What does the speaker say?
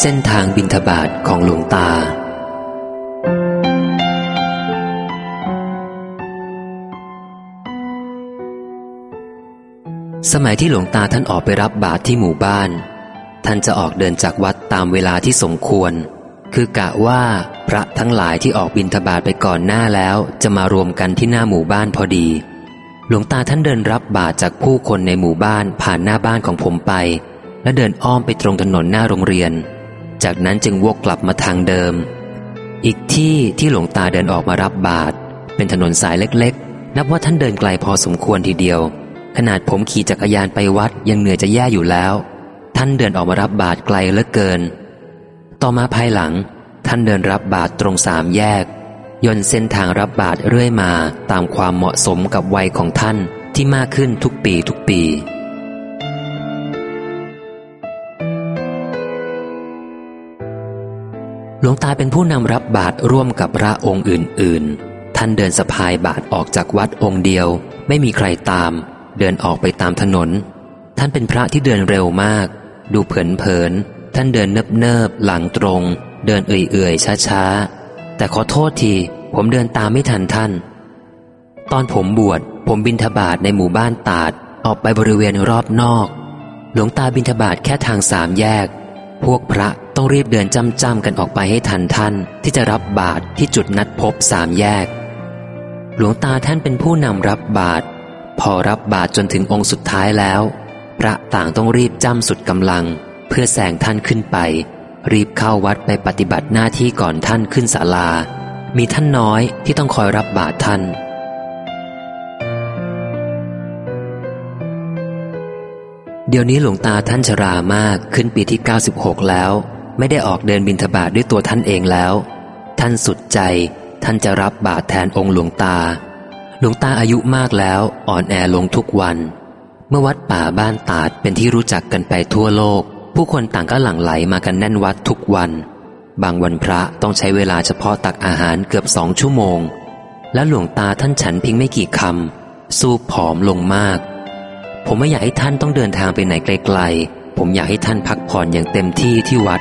เส้นทางบินทบาทของหลวงตา สมัยที่หลวงตาท่านออกไปรับบาตรที่หมู่บ้าน ท่านจะออกเดินจากวัดตามเวลาที่สมควร คือกะว่าพระทั้งหลายที่ออกบินทบาทไปก่อนหน้าแล้วจะมารวมกันที่หน้าหมู่บ้านพอดี หลวงตาท่านเดินรับบาตรจากผู้คนในหมู่บ้านผ่านหน้าบ้านของผมไป และเดินอ้อมไปตรงถนนหน้าโรงเรียน จากนั้นจึงวกกลับมาทางเดิม อีกที่ที่หลวงตาเดินออกมารับบาตรเป็นถนนสายเล็กๆ นับว่าท่านเดินไกลพอสมควรทีเดียว ขนาดผมขี่จักรยานไปวัดยังเหนื่อยจะแย่อยู่แล้ว ท่านเดินออกมารับบาตรไกลเหลือเกิน ต่อมาภายหลัง ท่านเดินรับบาตรตรงสามแยกย่นเส้นทางรับบาตรเรื่อยมาตามความเหมาะสมกับวัยของท่านที่มากขึ้นทุกปีทุกปี หลวงตาเป็นผู้นำรับบาตรร่วมกับพระองค์อื่น ๆ ท่านเดินสะพายบาตรออกจากวัดองค์เดียว ไม่มีใครตาม เดินออกไปตามถนน ท่านเป็นพระที่เดินเร็วมาก ดูเผินๆท่านเดินเนิบๆหลังตรง เดินเอื่อยๆช้าๆแต่ขอโทษที ผมเดินตามไม่ทันท่าน ตอนผมบวชผมบินทบาทในหมู่บ้านตาดออกไปบริเวณรอบนอก หลวงตาบินทบาทแค่ทางสามแยก พวกพระ ต้องรีบเดินจำจ้ำกันออกไปให้ทันท่านที่จะรับบาตรที่จุดนัดพบสามแยก หลวงตาท่านเป็นผู้นำรับบาตรพอรับบาตรจนถึงองค์สุดท้ายแล้ว พระต่างต้องรีบจำสุดกำลัง เพื่อแสงท่านขึ้นไป รีบเข้าวัดไปปฏิบัติหน้าที่ก่อนท่านขึ้นศาลา มีท่านน้อยที่ต้องคอยรับบาตรท่านเดี๋ยวนี้หลวงตาท่านชรามากขึ้นปีที่ 96 แล้ว ไม่ได้ออกเดินบินทบาทด้วยตัวท่านเองแล้ว ท่านสุดใจ ท่านจะรับบาตรแทนองค์หลวงตา หลวงตาอายุมากแล้วอ่อนแอลงทุกวัน เมื่อวัดป่าบ้านตาดเป็นที่รู้จักกันไปทั่วโลก ผู้คนต่างก็หลั่งไหลมากันแน่นวัดทุกวัน บางวันพระต้องใช้เวลาเฉพาะตักอาหารเกือบสองชั่วโมง และหลวงตาท่านฉันเพียงไม่กี่คำสู้ผอมลงมาก ผมไม่อยากให้ท่านต้องเดินทางไปไหนไกล ๆ ผมอยากให้ท่านพักผ่อนอย่างเต็มที่ที่วัด